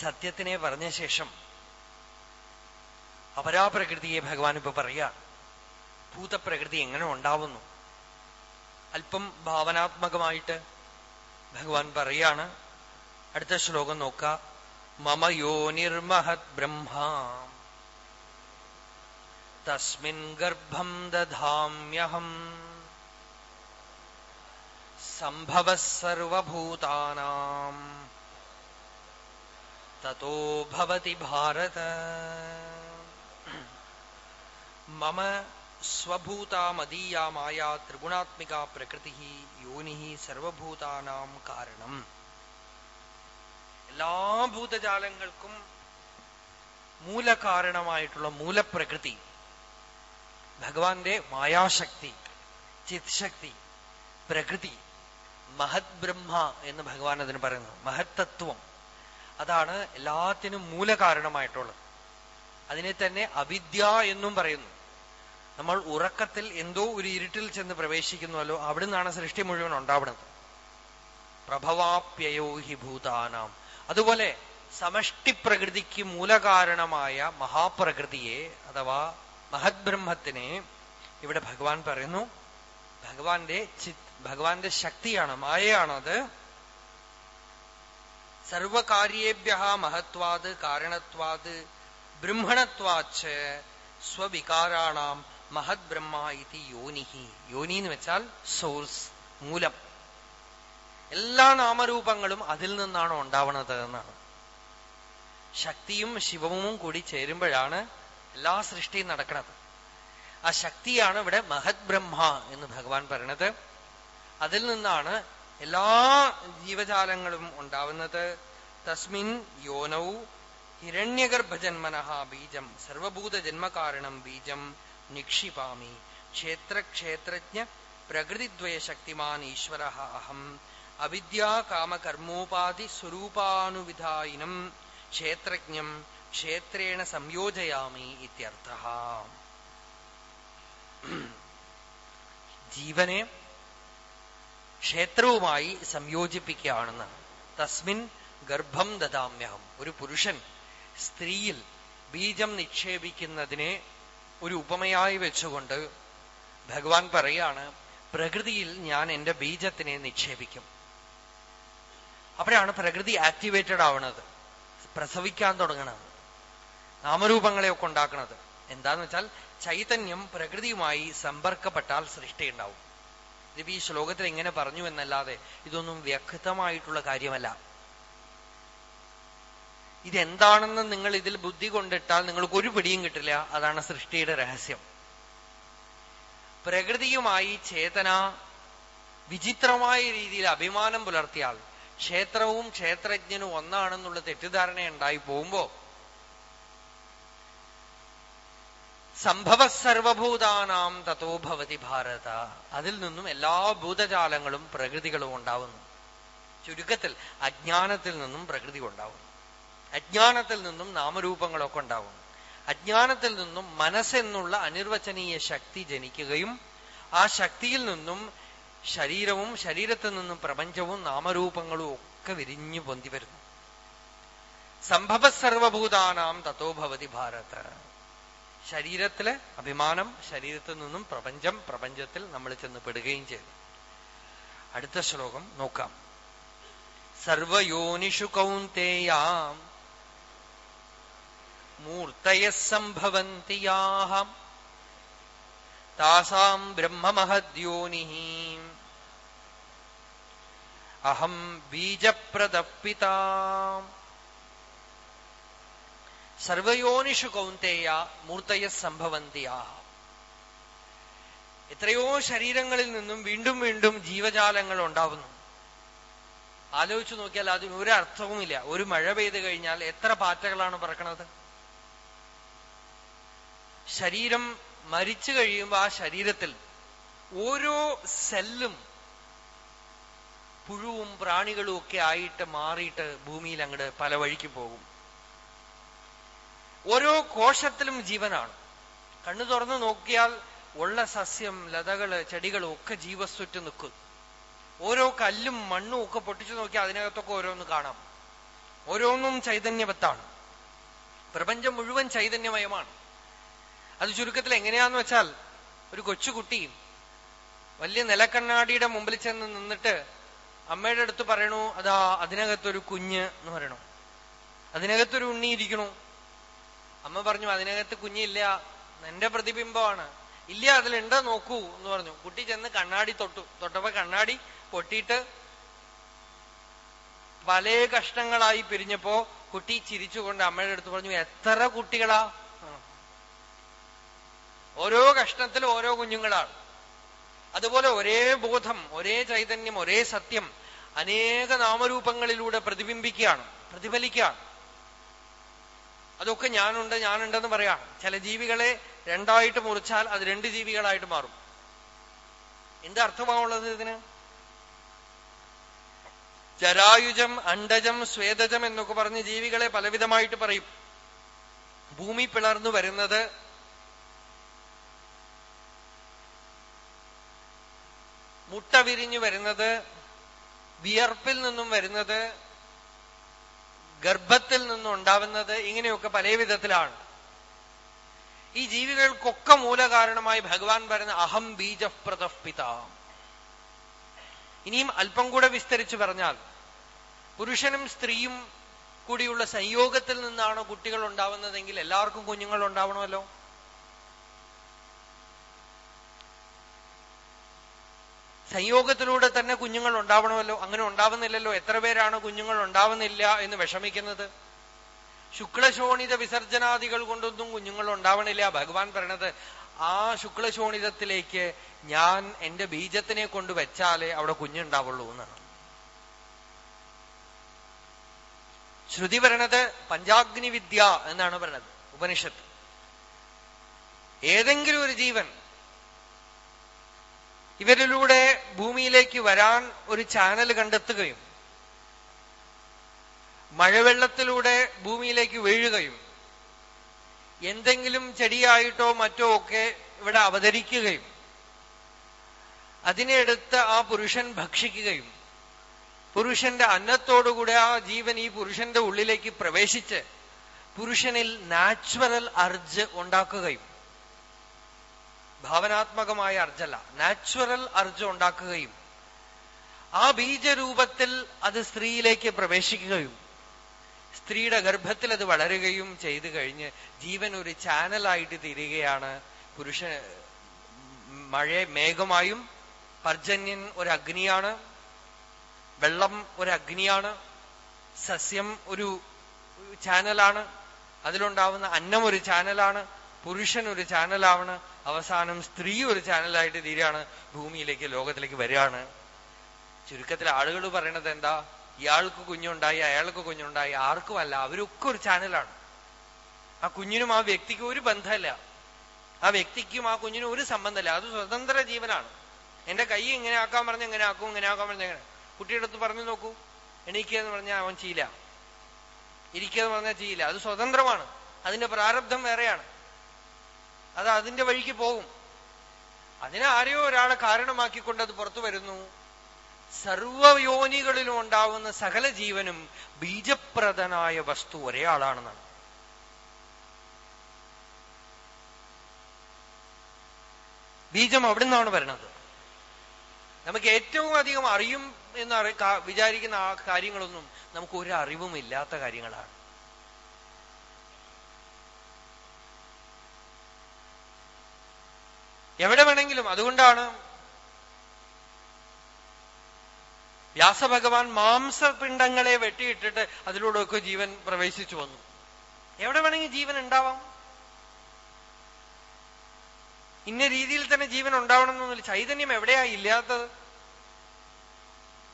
സത്യത്തിനെ പറഞ്ഞ ശേഷം അപരാപ്രകൃതിയെ ഭഗവാൻ ഇപ്പൊ പറയുക. ഭൂതപ്രകൃതി എങ്ങനെ ഉണ്ടാവുന്നു? അല്പം ഭാവനാത്മകമായിട്ട് ഭഗവാൻ പറയാണ്. അടുത്ത ശ്ലോകം നോക്ക മമ യോ നിർമഹത് ബ്രഹ്മ. തസ്മിൻ ഗർഭം ദധാമ്യഹം. സംഭവ സർവഭൂതാനാം. തോ ഭവതി ഭാരത മമ സ്വഭൂതാ മദീയാ മായാ ത്രിഗുണാത്മിക പ്രകൃതി യോനി സർവഭൂതാനാം കാരണം എല്ലാ ഭൂതജാലങ്ങൾക്കും മൂലകാരണമായിട്ടുള്ള മൂലപ്രകൃതി ഭഗവാന്റെ മായാശക്തി ചിത് ശക്തി പ്രകൃതി മഹത് ബ്രഹ്മ എന്ന് ഭഗവാൻ അതിന് പറയുന്നു. മഹത്തത്വം അതാണ് എല്ലാത്തിനും മൂലകാരണമായിട്ടുള്ളത്. അതിനെ തന്നെ അവിദ്യ എന്നും പറയുന്നു. നമ്മൾ ഉറക്കത്തിൽ എന്തോ ഒരു ഇരുട്ടിൽ ചെന്ന് പ്രവേശിക്കുന്നുവല്ലോ അവിടുന്നാണ് സൃഷ്ടി മുഴുവൻ ഉണ്ടാവുന്നത്. പ്രഭവാപ്യയോ ഹി ഭൂതാനാം. അതുപോലെ സമഷ്ടി പ്രകൃതിക്ക് മൂലകാരണമായ മഹാപ്രകൃതിയെ അഥവാ മഹത് ബ്രഹ്മത്തിനെ ഇവിടെ ഭഗവാൻ പറയുന്നു. ഭഗവാന്റെ ചിത് ഭഗവാന്റെ ശക്തിയാണ് മായയാണത്. സർവകാര്യേഭ്യ മഹത്വാത് കാരണത്വാത് ബ്രഹ്മണത്വാച്ച് സ്വവികാരാണാം മഹത് ബ്രഹ്മ ഇതി യോനിഹി. യോനി എന്ന് വെച്ചാൽ സോഴ്സ് മൂലം. എല്ലാ നാമരൂപങ്ങളും അതിൽ നിന്നാണ് ഉണ്ടാവണത് എന്നാണ്. ശക്തിയും ശിവവും കൂടി ചേരുമ്പോഴാണ് എല്ലാ സൃഷ്ടിയും നടക്കുന്നത് ആ ശക്തിയാണ് ഇവിടെ മഹത് ബ്രഹ്മ എന്ന് ഭഗവാൻ പറയണത്. അതിൽ നിന്നാണ് എല്ലാ ജീവജാലങ്ങളും ഉണ്ടാവുന്നത്. തസ്മിൻ യോനൗ ഹിരണ്യഗർഭജന്മനഹ ബീജം. സർവഭൂത ജന്മകാരണം ബീജം നിക്ഷിപാമി. ക്ഷേത്രക്ഷേത്രജ്ഞ പ്രകൃതിദ്വയശക്തിമാൻ ഈശ്വര അഹം. അവിദ്യാ കാമകർമ്മോപാധി സ്വരൂപാനുവിധായിനം. ക്ഷേത്രജ്ഞം ക്ഷേത്രേണ സംയോജയാമി ഇത്യർത്ഥ. ജീവനെ ക്ഷേത്രവുമായി സംയോജിപ്പിക്കുകയാണെന്ന്. തസ്മിൻ ഗർഭം ദദാമ്യഹം. ഒരു പുരുഷൻ സ്ത്രീയിൽ ബീജം നിക്ഷേപിക്കുന്നതിനെ ഒരു ഉപമയായി വെച്ചുകൊണ്ട് ഭഗവാൻ പറയാണ് പ്രകൃതിയിൽ ഞാൻ എന്റെ ബീജത്തിനെ നിക്ഷേപിക്കും. അപ്പോഴാണ് പ്രകൃതി ആക്ടിവേറ്റഡ് ആവുന്നത് പ്രസവിക്കാൻ തുടങ്ങണത് നാമരൂപങ്ങളെയൊക്കെ ഉണ്ടാക്കുന്നത് എന്താന്ന് വെച്ചാൽ ചൈതന്യം പ്രകൃതിയുമായി സമ്പർക്കപ്പെട്ടാൽ സൃഷ്ടി ഉണ്ടാവും ഇതിപ്പോ ഈ ശ്ലോകത്തിൽ എങ്ങനെ പറഞ്ഞു എന്നല്ലാതെ ഇതൊന്നും വ്യക്തമായിട്ടുള്ള കാര്യമല്ല. ഇതെന്താണെന്ന് നിങ്ങൾ ഇതിൽ ബുദ്ധി കൊണ്ടിട്ടാൽ നിങ്ങൾക്ക് ഒരു പിടിയും കിട്ടില്ല. അതാണ് സൃഷ്ടിയുടെ രഹസ്യം. പ്രകൃതിയുമായി ചേതന വിചിത്രമായ രീതിയിൽ അഭിമാനം പുലർത്തിയാൽ ക്ഷേത്രവും ക്ഷേത്രജ്ഞനും ഒന്നാണെന്നുള്ള തെറ്റിദ്ധാരണ ഉണ്ടായി പോകുമ്പോ സംഭവ സർവഭൂതാനാം തതോ ഭവതി ഭാരത. അതിൽ നിന്നും എല്ലാ ഭൂതജാലങ്ങളും പ്രകൃതികളും ഉണ്ടാവുന്നു. ചുരുക്കത്തിൽ അജ്ഞാനത്തിൽ നിന്നും പ്രകൃതി ഉണ്ടാവുന്നു. അജ്ഞാനത്തിൽ നിന്നും നാമരൂപങ്ങളൊക്കെ ഉണ്ടാവുന്നു. അജ്ഞാനത്തിൽ നിന്നും മനസ്സെന്നുള്ള അനിർവചനീയ ശക്തി ജനിക്കുകയും ആ ശക്തിയിൽ നിന്നും ശരീരവും ശരീരത്തിൽ നിന്നും പ്രപഞ്ചവും നാമരൂപങ്ങളും ഒക്കെ വിരിഞ്ഞു പൊന്തി വരുന്നു. സംഭവ സർവഭൂതാനാം തത്തോ ഭവതി ഭാരത. ശരീരത്തിലെ അഭിമാനം ശരീരത്തിൽ നിന്നും പ്രപഞ്ചം പ്രപഞ്ചത്തിൽ നമ്മൾ ചെന്ന് പെടുകയും ചെയ്തു. അടുത്ത ശ്ലോകം നോക്കാം. സർവയോനിഷു കൗന്തേയാം മൂർത്തയ സംഭവന്തി യാഹം താസാം ബ്രഹ്മമഹദ്യോനി അഹം ബീജപ്രദപ്പിത സർവയോനിഷു കൗന്തേയ മൂർത്തയ സംഭവന്തിയാ. എത്രയോ ശരീരങ്ങളിൽ നിന്നും വീണ്ടും വീണ്ടും ജീവജാലങ്ങൾ ഉണ്ടാവുന്നു. ആലോചിച്ചു നോക്കിയാൽ അതിന് ഒരു അർത്ഥവുമില്ല. ഒരു മഴ പെയ്ത് കഴിഞ്ഞാൽ എത്ര പാറ്റകളാണ് പറക്കണത്? ശരീരം മരിച്ചു കഴിയുമ്പോൾ ആ ശരീരത്തിൽ ഓരോ സെല്ലും പുഴുവും പ്രാണികളും ഒക്കെ ആയിട്ട് മാറിയിട്ട് ഭൂമിയിൽ അങ്ങോട്ട് പല വഴിക്ക് പോകും. ഓരോ കോശത്തിലും ജീവനാണ്. കണ്ണു തുറന്നു നോക്കിയാൽ ഉള്ള സസ്യം ലതകൾ ചെടികളും ഒക്കെ ജീവസ്വറ്റ് നിൽക്കും. ഓരോ കല്ലും മണ്ണും ഒക്കെ പൊട്ടിച്ചു നോക്കിയാൽ അതിനകത്തൊക്കെ ഓരോന്ന് കാണാം. ഓരോന്നും ചൈതന്യവത്താണ്. പ്രപഞ്ചം മുഴുവൻ ചൈതന്യമയമാണ്. അത് ചുരുക്കത്തിൽ എങ്ങനെയാന്ന് വെച്ചാൽ ഒരു കൊച്ചുകുട്ടി വലിയ നിലക്കണ്ണാടിയുടെ മുമ്പിൽ ചെന്ന് നിന്നിട്ട് അമ്മയുടെ അടുത്ത് പറയണു അതാ അതിനകത്തൊരു കുഞ്ഞ് എന്ന് പറയണു. അതിനകത്തൊരു ഉണ്ണി അമ്മ പറഞ്ഞു അതിനകത്ത് കുഞ്ഞില്ല. എന്റെ പ്രതിബിംബമാണ്. ഇല്ല അതിലുണ്ടോ? നോക്കൂ എന്ന് പറഞ്ഞു. കുട്ടി ചെന്ന് കണ്ണാടി തൊട്ടു. തൊട്ടപ്പോ കണ്ണാടി പൊട്ടിയിട്ട് പല കഷ്ണങ്ങളായി പിരിഞ്ഞപ്പോ കുട്ടി ചിരിച്ചുകൊണ്ട് അമ്മയുടെ അടുത്ത് പറഞ്ഞു എത്ര കുട്ടികളാ? ഓരോ കഷ്ണത്തിൽ ഓരോ കുഞ്ഞുങ്ങളാണ്. അതുപോലെ ഒരേ ബോധം ഒരേ ചൈതന്യം ഒരേ സത്യം അനേക നാമരൂപങ്ങളിലൂടെ പ്രതിബിംബിക്കുകയാണ് പ്രതിഫലിക്കുകയാണ്. അതൊക്കെ ഞാനുണ്ട് ഞാനുണ്ടെന്ന് പറയാം. ചില ജീവികളെ രണ്ടായിട്ട് മുറിച്ചാൽ അത് രണ്ട് ജീവികളായിട്ട് മാറും. എന്ത് അർത്ഥമാവുള്ളത് ഇതിന്? ജരായുജം അണ്ടജം സ്വേദജം എന്നൊക്കെ പറഞ്ഞ് ജീവികളെ പലവിധമായിട്ട് പറയും. ഭൂമി പിളർന്നു വരുന്നത് മുട്ട വിരിഞ്ഞു വരുന്നത് വിയർപ്പിൽ നിന്നും വരുന്നത് ഗർഭത്തിൽ നിന്നും ഉണ്ടാവുന്നത് ഇങ്ങനെയൊക്കെ പല വിധത്തിലാണ്. ഈ ജീവികൾക്കൊക്കെ മൂലകാരണമായി ഭഗവാൻ പറയുന്ന അഹം ബീജപ്രതഃപിത ഇനിയും അല്പം കൂടെ വിസ്തരിച്ചു പറഞ്ഞാൽ പുരുഷനും സ്ത്രീയും കൂടിയുള്ള സംയോഗത്തിൽ നിന്നാണ് കുട്ടികൾ ഉണ്ടാവുന്നതെങ്കിൽ എല്ലാവർക്കും കുഞ്ഞുങ്ങൾ ഉണ്ടാവണമല്ലോ സംയോഗത്തിലൂടെ തന്നെ കുഞ്ഞുങ്ങൾ ഉണ്ടാവണമല്ലോ? അങ്ങനെ ഉണ്ടാവുന്നില്ലല്ലോ. എത്ര പേരാണ് കുഞ്ഞുങ്ങൾ ഉണ്ടാവുന്നില്ല എന്ന് വിഷമിക്കുന്നത്? ശുക്ലശോണിത വിസർജനാദികൾ കൊണ്ടൊന്നും കുഞ്ഞുങ്ങൾ ഉണ്ടാവണില്ല. ഭഗവാൻ പറയണത് ആ ശുക്ലശോണിതത്തിലേക്ക് ഞാൻ എന്റെ ബീജത്തിനെ കൊണ്ട് വെച്ചാലേ അവിടെ കുഞ്ഞുണ്ടാവുള്ളൂ എന്നാണ്. ശ്രുതി പറയണത് പഞ്ചാഗ്നി വിദ്യ എന്നാണ് പറയണത് ഉപനിഷത്ത്. ഏതെങ്കിലും ഒരു ജീവൻ ഇവരിലൂടെ ഭൂമിയിലേക്ക് വരാൻ ഒരു ചാനൽ കണ്ടെത്തുകയും മഴവെള്ളത്തിലൂടെ ഭൂമിയിലേക്ക് വീഴുകയും എന്തെങ്കിലും ചെടിയായിട്ടോ മറ്റോ ഒക്കെ ഇവിടെ അവതരിക്കുകയും അതിനെ എടുത്ത് ആ പുരുഷൻ ഭക്ഷിക്കുകയും പുരുഷന്റെ അന്നത്തോടുകൂടെ ആ ജീവൻ ഈ പുരുഷന്റെ ഉള്ളിലേക്ക് പ്രവേശിച്ച് പുരുഷനിൽ നാച്ചുറൽ അർജ് ഉണ്ടാക്കുകയും ഭാവനാത്മകമായ അർജല്ല നാച്ചുറൽ അർജ ഉണ്ടാക്കുകയും ആ ബീജരൂപത്തിൽ അത് സ്ത്രീയിലേക്ക് പ്രവേശിക്കുകയും സ്ത്രീയുടെ ഗർഭത്തിൽ അത് വളരുകയും ചെയ്തു കഴിഞ്ഞ് ജീവൻ ഒരു ചാനലായിട്ട് തീരുകയാണ്. പുരുഷ മഴ മേഘമായും പർജന്യൻ ഒരു അഗ്നിയാണ് വെള്ളം ഒരു അഗ്നിയാണ് സസ്യം ഒരു ചാനലാണ് അതിലുണ്ടാവുന്ന അന്നം ഒരു ചാനലാണ് പുരുഷൻ ഒരു ചാനലാണ് അവസാനം സ്ത്രീ ഒരു ചാനലായിട്ട് തീരാണ് ഭൂമിയിലേക്ക് ലോകത്തിലേക്ക് വരികയാണ് ചുരുക്കത്തിൽ ആളുകൾ പറയണത് എന്താ? ഇയാൾക്ക് കുഞ്ഞുണ്ടായി അയാൾക്ക് കുഞ്ഞുണ്ടായി ആർക്കുമല്ല അവരൊക്കെ ഒരു ചാനലാണ്. ആ കുഞ്ഞിനും ആ വ്യക്തിക്കും ഒരു ബന്ധമല്ല ആ വ്യക്തിക്കും ആ കുഞ്ഞിനും ഒരു സംബന്ധമല്ല അത് സ്വതന്ത്ര ജീവനാണ്. എന്റെ കൈ ഇങ്ങനെ ആക്കാൻ പറഞ്ഞ എങ്ങനെ ആക്കും ഇങ്ങനെ ആക്കാൻ പറഞ്ഞ എങ്ങനെ കുട്ടിയുടെ അടുത്ത് പറഞ്ഞു നോക്കൂ. എണീക്കുക എന്ന് പറഞ്ഞാൽ അവൻ ചെയ്യില്ല ഇരിക്കുക എന്ന് പറഞ്ഞാൽ ചെയ്യില്ല അത് സ്വതന്ത്രമാണ്. അതിന്റെ പ്രാരബ്ധം വേറെയാണ്. അത് അതിന്റെ വഴിക്ക് പോകും. അതിനെ ആരെയോ ഒരാളെ കാരണമാക്കിക്കൊണ്ട് അത് പുറത്തു വരുന്നു. സർവയോനികളിലും ഉണ്ടാവുന്ന സകല ജീവനും ബീജപ്രദനായ വസ്തു ഒരേ ആളാണെന്നാണ് ബീജം നിന്നാണ് വരുന്നത് നമുക്ക് ഏറ്റവും അധികം അറിയും എന്ന് വിചാരിക്കുന്ന ആ കാര്യങ്ങളൊന്നും നമുക്ക് ഒരു അറിവും ഇല്ലാത്ത കാര്യങ്ങളാണ്. എവിടെ വേണമെങ്കിലും അതുകൊണ്ടാണ് വ്യാസഭഗവാൻ മാംസപിണ്ഡങ്ങളെ വെട്ടിയിട്ടിട്ട് അതിലൂടെയൊക്കെ ജീവൻ പ്രവേശിച്ചു വന്നു. എവിടെ വേണമെങ്കിൽ ജീവൻ ഉണ്ടാവാം? ഇന്ന രീതിയിൽ തന്നെ ജീവൻ ഉണ്ടാവണം എന്നൊന്നുമില്ല ചൈതന്യം എവിടെയാ ഇല്ലാത്തത്?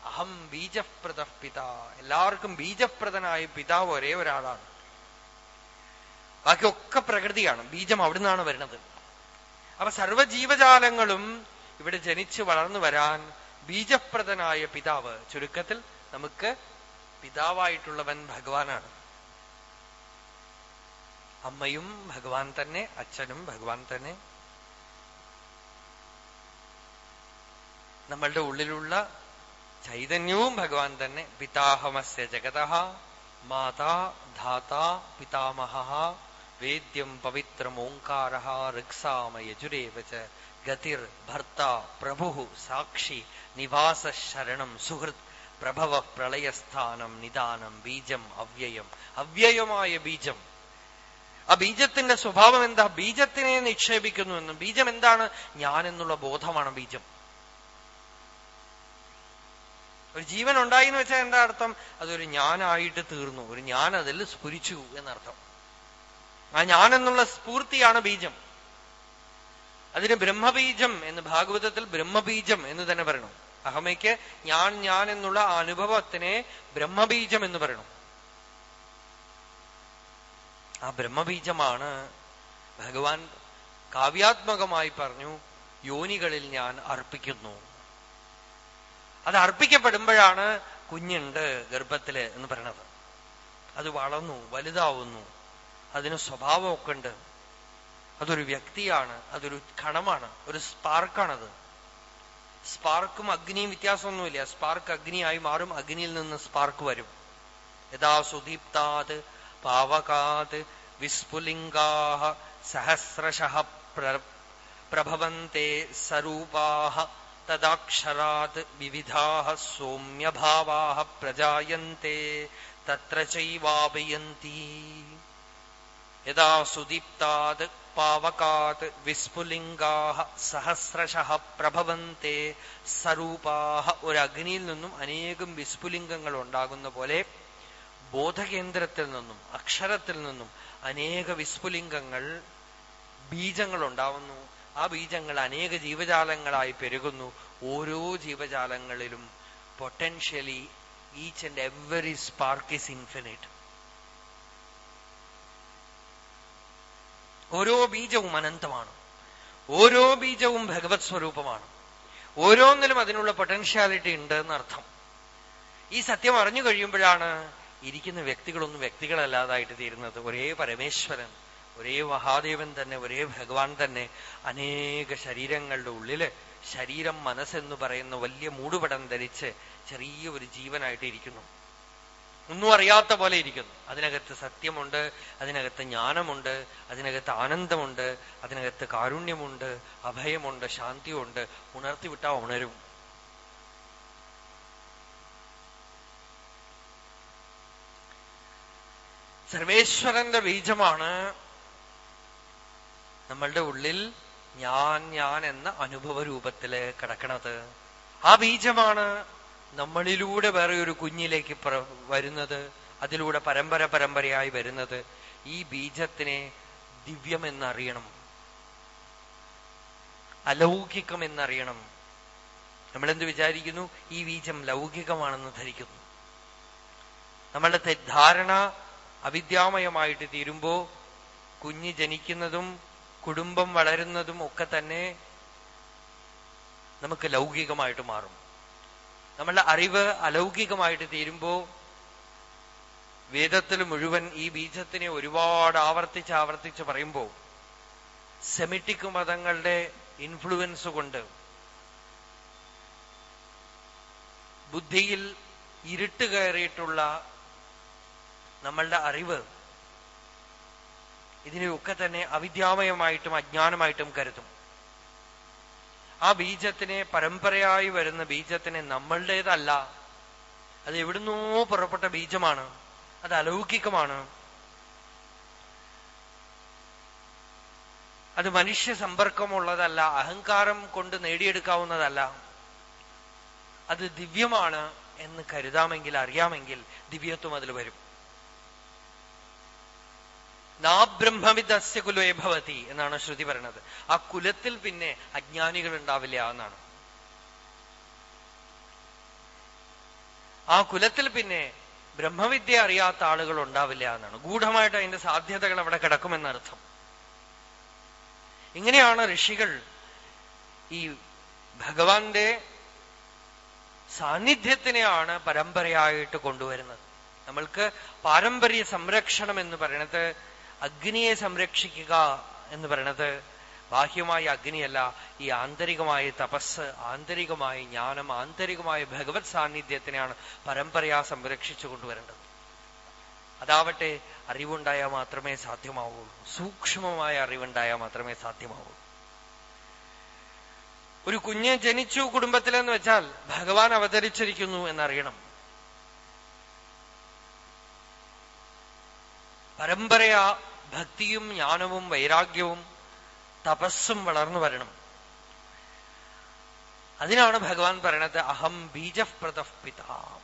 അഹം ബീജപ്രദ പിത എല്ലാവർക്കും ബീജപ്രദനായ പിതാവ് ഒരേ ഒരാളാണ്. ബാക്കിയൊക്കെ പ്രകൃതിയാണ്. ബീജം അവിടുന്നാണ് വരുന്നത്. അപ്പൊ സർവജീവജാലങ്ങളും ഇവിടെ ജനിച്ച് വളർന്നു വരാൻ ബീജപ്രദനായ പിതാവ്. ചുരുക്കത്തിൽ നമുക്ക് പിതാവായിട്ടുള്ളവൻ ഭഗവാനാണ്. അമ്മയും ഭഗവാൻ തന്നെ അച്ഛനും ഭഗവാൻ തന്നെ. നമ്മളുടെ ഉള്ളിലുള്ള ചൈതന്യവും ഭഗവാൻ തന്നെ. പിതാഹമസ്യ ജഗത മാതാ ധാതാ പിതാമഹ വേദ്യം പവിത്രമോങ്കാര ഋക്സാമ യജുരേവച ഗതിർ ഭർത്ത പ്രഭു സാക്ഷി നിവാസ ശരണം സുഹൃത് പ്രഭവ പ്രളയസ്ഥാനം നിദാനം ബീജം അവ്യയം അവ്യയമായ ബീജം. ആ ബീജത്തിന്റെ സ്വഭാവം എന്താ? ബീജത്തിനെ നിക്ഷേപിക്കുന്നു എന്നും. ബീജം എന്താണ്? ഞാൻ എന്നുള്ള ബോധമാണ് ബീജം. ഒരു ജീവൻ ഉണ്ടായി എന്ന് വെച്ചാൽ എന്താ അർത്ഥം? അതൊരു ഞാനായിട്ട് തീർന്നു. ഒരു ഞാൻ അതിൽ സ്ഫുരിച്ചു എന്നർത്ഥം. ആ ഞാൻ എന്നുള്ള സ്ഫൂർത്തിയാണ് ബീജം. അതിന് ബ്രഹ്മബീജം എന്ന് ഭാഗവതത്തിൽ ബ്രഹ്മബീജം എന്ന് തന്നെ പറയണം. അഹമയ്ക്ക് ഞാൻ ഞാൻ എന്നുള്ള അനുഭവത്തിനെ ബ്രഹ്മബീജം എന്ന് പറയണം. ആ ബ്രഹ്മബീജമാണ് ഭഗവാൻ കാവ്യാത്മകമായി പറഞ്ഞു യോനികളിൽ ഞാൻ അർപ്പിക്കുന്നു. അത് അർപ്പിക്കപ്പെടുമ്പോഴാണ് കുഞ്ഞുണ്ട് ഗർഭത്തിൽ എന്ന് പറയണത്. അത് വളർന്നു വലുതാവുന്നു. അതിന് സ്വഭാവമൊക്കെ ഉണ്ട്. അതൊരു വ്യക്തിയാണ് അതൊരു ക്ഷണമാണ് ഒരു സ്പാർക്കാണത്. സ്പാർക്കും അഗ്നിയും വ്യത്യാസമൊന്നുമില്ല. സ്പാർക്ക് അഗ്നിയായി മാറും അഗ്നിയിൽ നിന്ന് സ്പാർക്ക് വരും. യഥാ സുദീപ്താത് പാവകാത് വിസ്ഫുലിംഗാ സഹസ്രശ പ്രഭവന്തേ സരൂപാഹ തദാക്ഷരാത് വിവിധാ സൗമ്യഭാവാ പ്രജായന്തെ തത്ര ചൈവാപയന്തി. യഥാ സുദീപ്താത് പാവകാത് വിസ്ഫുലിംഗാ സഹസ്രശ പ്രഭവന്തെ സരൂപാഹ. ഒരു അഗ്നിയിൽ നിന്നും അനേകം വിസ്ഫുലിംഗങ്ങൾ ഉണ്ടാകുന്ന പോലെ ബോധകേന്ദ്രത്തിൽ നിന്നും അക്ഷരത്തിൽ നിന്നും അനേക വിസ്ഫുലിംഗങ്ങൾ ബീജങ്ങൾ ഉണ്ടാവുന്നു. ആ ബീജങ്ങൾ അനേക ജീവജാലങ്ങളായി പെരുകുന്നു. ഓരോ ജീവജാലങ്ങളിലും potentially each and every spark is infinite ഓരോ ബീജവും അനന്തമാണ്. ഓരോ ബീജവും ഭഗവത് സ്വരൂപമാണ്. ഓരോന്നിലും അതിനുള്ള പൊട്ടൻഷ്യാലിറ്റി ഉണ്ട് എന്നർത്ഥം ഈ സത്യം അറിഞ്ഞു കഴിയുമ്പോഴാണ് ഇരിക്കുന്ന വ്യക്തികളൊന്നും വ്യക്തികളല്ലാതായിട്ട് തീരുന്നത്. ഒരേ പരമേശ്വരൻ ഒരേ മഹാദേവൻ തന്നെ ഒരേ ഭഗവാൻ തന്നെ അനേക ശരീരങ്ങളുടെ ഉള്ളിൽ ശരീരം മനസ്സെന്ന് പറയുന്ന വലിയ മൂടുപടം ധരിച്ച് ചെറിയ ഒരു ജീവനായിട്ട് ഇരിക്കുന്നു. ഒന്നും അറിയാത്ത പോലെ ഇരിക്കുന്നു. അതിനകത്ത് സത്യമുണ്ട് അതിനകത്ത് ജ്ഞാനമുണ്ട് അതിനകത്ത് ആനന്ദമുണ്ട് അതിനകത്ത് കാരുണ്യമുണ്ട് അഭയമുണ്ട് ശാന്തിയുണ്ട്. ഉണർത്തിവിട്ടാ ഉണരും. സർവേശ്വരന്റെ ബീജമാണ് നമ്മളുടെ ഉള്ളിൽ ഞാൻ ഞാൻ എന്ന അനുഭവ രൂപത്തിൽ കിടക്കണത്. ആ ബീജമാണ് നമ്മളിലൂടെ വേറെ ഒരു കുഞ്ഞിലേക്ക് വരുന്നത് അതിലൂടെ പരമ്പര പരമ്പരയായി വരുന്നത് ഈ ബീജത്തിനെ ദിവ്യമെന്നറിയണം. അലൗകികമെന്നറിയണം. നമ്മളെന്ത് വിചാരിക്കുന്നു? ഈ ബീജം ലൗകികമാണെന്ന് ധരിക്കുന്നു. നമ്മളുടെ തെറ്റിദ്ധാരണ അവിദ്യാമയമായിട്ട് തീരുമ്പോ കുഞ്ഞ് ജനിക്കുന്നതും കുടുംബം വളരുന്നതും ഒക്കെ തന്നെ നമുക്ക് ലൗകികമായിട്ട് മാറും. നമ്മളുടെ അറിവ് അലൗകികമായിട്ട് തീരുമ്പോ വേദത്തിൽ മുഴുവൻ ഈ ബീജത്തിനെ ഒരുപാട് ആവർത്തിച്ച് ആവർത്തിച്ച് പറയുമ്പോ സെമിറ്റിക് മതങ്ങളുടെ ഇൻഫ്ലുവൻസ് കൊണ്ട് ബുദ്ധിയിൽ ഇരുട്ട് കയറിയിട്ടുള്ള നമ്മളുടെ അറിവ് ഇതിനെയൊക്കെ തന്നെ അവിദ്യാമയമായിട്ടും അജ്ഞാനമായിട്ടും കരുതും. ആ ബീജത്തിനെ പരമ്പരയായി വരുന്ന ബീജത്തിനെ നമ്മളുടേതല്ല. അത് എവിടുന്നോ പുറപ്പെട്ട ബീജമാണ്. അത് അലൗകികമാണ്. അത് മനുഷ്യ സമ്പർക്കമുള്ളതല്ല. അഹങ്കാരം കൊണ്ട് നേടിയെടുക്കാവുന്നതല്ല. അത് ദിവ്യമാണ് എന്ന് കരുതാമെങ്കിൽ അറിയാമെങ്കിൽ ദിവ്യത്വം അതിൽ വരും. നാബ്രഹ്മവിദസ്യ കുലേ ഭവതി എന്നാണ് ശ്രുതി പറയുന്നത്. ആ കുലത്തിൽ പിന്നെ അജ്ഞാനികൾ ഉണ്ടാവില്ല എന്നാണ്. ആ കുലത്തിൽ പിന്നെ ബ്രഹ്മവിദ്യ അറിയാത്ത ആളുകൾ ഉണ്ടാവില്ല എന്നാണ്. ഗൂഢമായിട്ട് അതിന്റെ സാധ്യതകൾ അവിടെ കിടക്കുമെന്നർത്ഥം ഇങ്ങനെയാണ് ഋഷികൾ ഈ ഭഗവാന്റെ സാന്നിധ്യത്തിനെയാണ് പരമ്പരയായിട്ട് കൊണ്ടുവരുന്നത്. നമ്മൾക്ക് പാരമ്പര്യ സംരക്ഷണം എന്ന് പറയുന്നത് അഗ്നിയെ സംരക്ഷിക്കുക എന്ന് പറയണത് ബാഹ്യമായ അഗ്നിയല്ല ഈ ആന്തരികമായ തപസ് ആന്തരികമായ ജ്ഞാനം ആന്തരികമായ ഭഗവത് സാന്നിധ്യത്തിനെയാണ് പരമ്പരയാ സംരക്ഷിച്ചു കൊണ്ടുവരേണ്ടത്. അതാവട്ടെ അറിവുണ്ടായാൽ മാത്രമേ സാധ്യമാവുള്ളൂ. സൂക്ഷ്മമായ അറിവുണ്ടായാൽ മാത്രമേ സാധ്യമാവുള്ളൂ. ഒരു കുഞ്ഞ് ജനിച്ചു കുടുംബത്തിലെന്ന് വെച്ചാൽ ഭഗവാൻ അവതരിച്ചിരിക്കുന്നു എന്നറിയണം. പരമ്പരയാ ഭക്തിയും ജ്ഞാനവും വൈരാഗ്യവും തപസ്സും വളർന്നു വരണം. അതിനാണ് ഭഗവാൻ പറയണത് അഹം ബീജപ്രത പിതാ.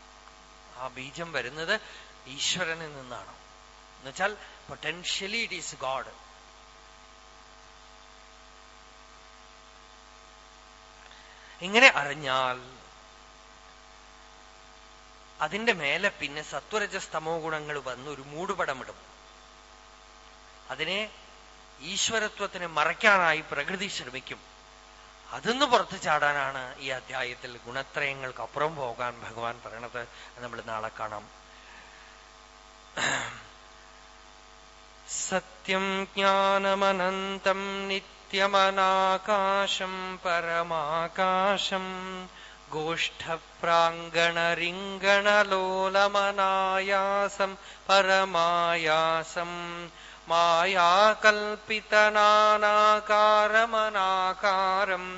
ആ ബീജം വരുന്നത് ഈശ്വരനിൽ നിന്നാണ്. എന്നുവെച്ചാൽ പൊട്ടൻഷ്യലി ഇറ്റ് ഈസ് ഗോഡ് ഇങ്ങനെ അറിഞ്ഞാൽ അതിന്റെ മേലെ പിന്നെ സത്വരജസ്തമോ ഗുണങ്ങൾ വന്ന് ഒരു മൂടുപടമിടും അതിനെ ഈശ്വരത്വത്തിന് മറയ്ക്കാനായി പ്രകൃതി ശ്രമിക്കും. അതിന്ന് പുറത്തു ചാടാനാണ് ഈ അധ്യായത്തിൽ ഗുണത്രയങ്ങൾക്ക് അപ്പുറം പോകാൻ ഭഗവാൻ പറയണത് നമ്മൾ നാളെ കാണാം. സത്യം ജ്ഞാനമനന്തം നിത്യമനാകാശം പരമാകാശം ഗോഷ്ഠപ്രാങ്കണരിങ്കണലോലമനായാസം പരമായാസം मायाकल्पितनानाकारमनाकारम्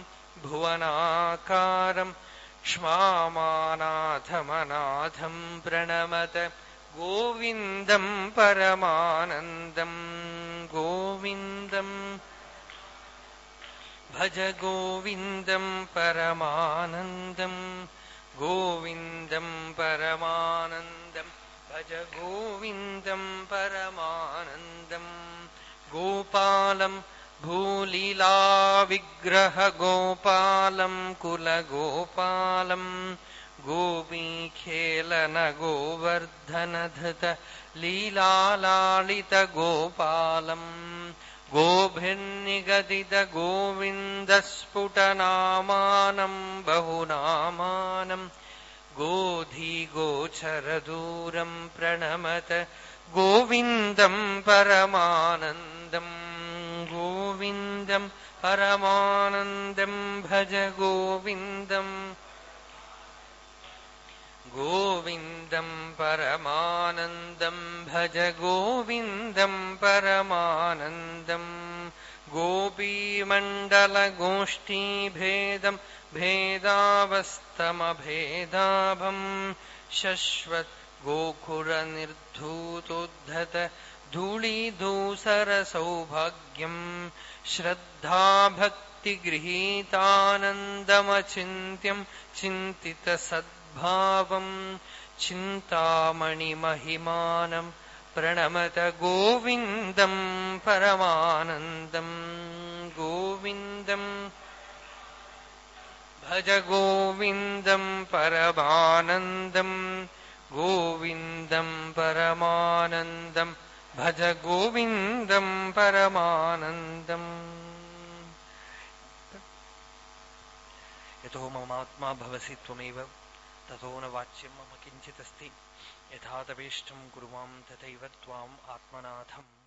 भुवनाकारम् क्ष्मानाथमनाथम् प्रणमत गोविन्दम् गोविन्दम् भज गोविन्दम् परमानन्दम् गोविन्दम् परमानन्दम् भज गोविन्दम् परमानन्दम् गोविन्दम् गोपालम् भूलीलाविग्रहगोपालम् कुलगोपालम् गोपी खेलन गोवर्धनधत लीलालितगोपालम् गोभिर्निगदित गोविन्दस्फुटनामानम् बहुनामानम् गोधी गोचरदूरम् प्रणमत गोविन्दम् परमानन्दम् गोविन्दम् परमानन्दम् भज गोविन्दम् गोविन्दम् परमानन्दम् भज गोविन्दम् परमानन्दम् गोपीमण्डलगोष्ठीभेदम् भेदावस्तमभेदाभम् शश्वत् गोकुरनिर्धूतोद्धत धूळिधूसरसौभाग्यम् श्रद्धाभक्तिगृहीतानन्दमचिन्त्यम् चिन्तितसद् भावम् चिन्तामणिमहिमानम् प्रणमत गोविन्दम् परमानन्दम् गोविन्दम् भज गोविन्दम् परमानन्दम् गोविन्दम् परमानन्दम् भज गोविन्दम् परमानन्दम्। यतो ममात्मा भवसि त्वमेव ततो न वाच्यं मम किञ्चिदस्ति। यथा तवेष्टं कुरु मां तथैव त्वाम् आत्मनाथम्